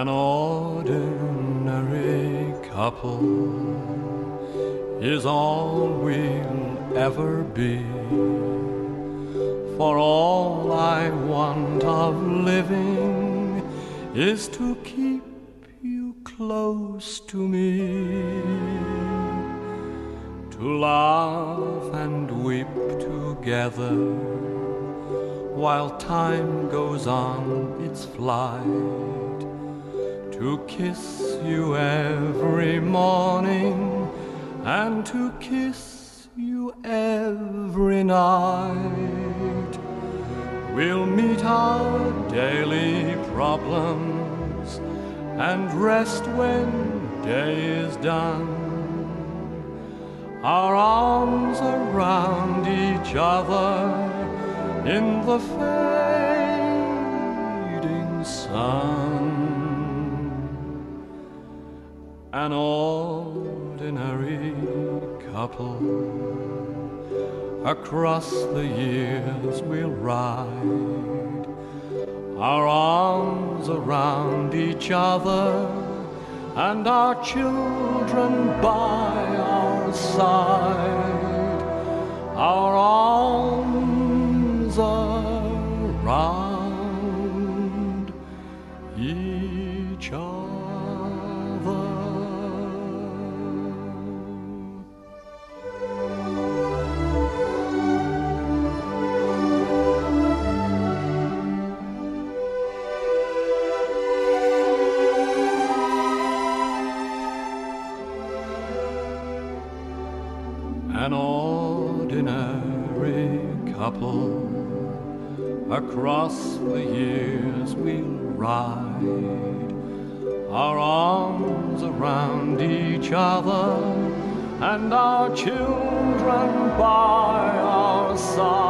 An ordinary couple is all we'll ever be. For all I want of living is to keep you close to me. To laugh and weep together while time goes on its flight. To kiss you every morning and to kiss you every night. We'll meet our daily problems and rest when day is done. Our arms around each other in the fading sun. An ordinary couple across the years we'll ride, our arms around each other, and our children by our side, our arms around each other. An ordinary couple. Across the years we'll ride, our arms around each other, and our children by our side.